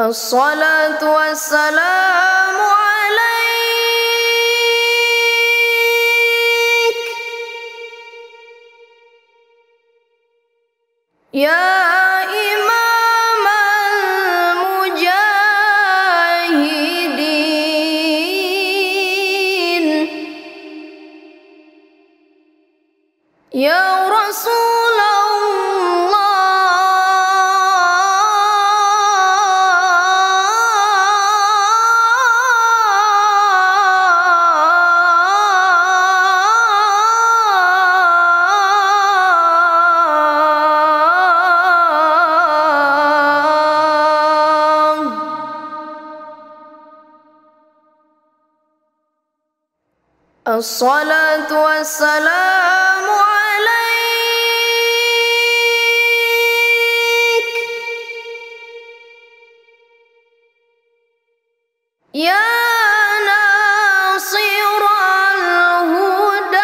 الصلاة والسلام عليك. يا إمام الصلاة والسلام عليك. يا ناصر الهدى.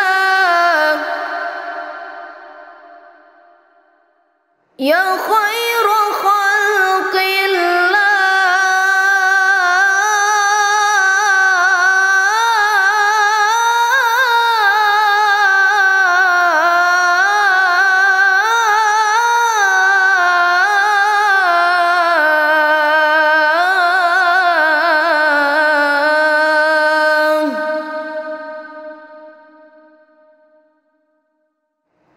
يا خير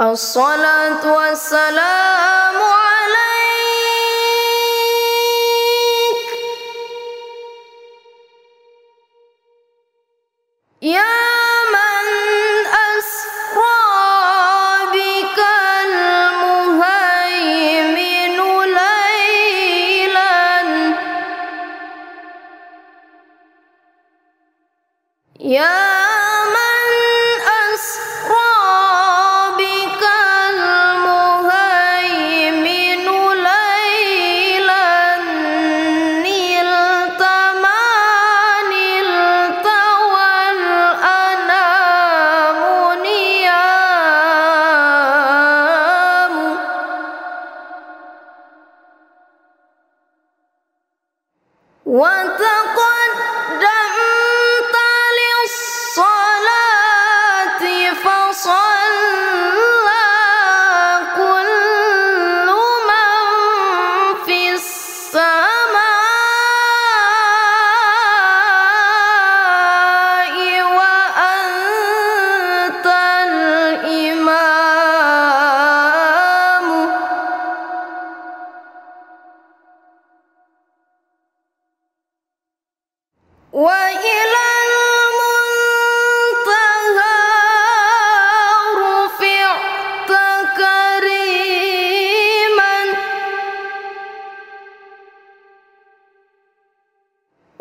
الصلاة والسلام عليك. يا من بك المهيمن ليلا. يا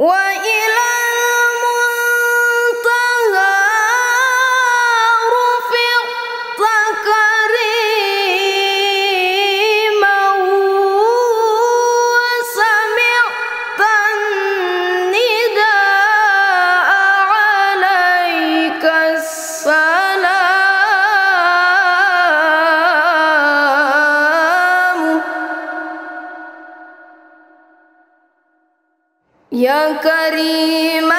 我一路 يا كريم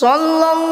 صلى الله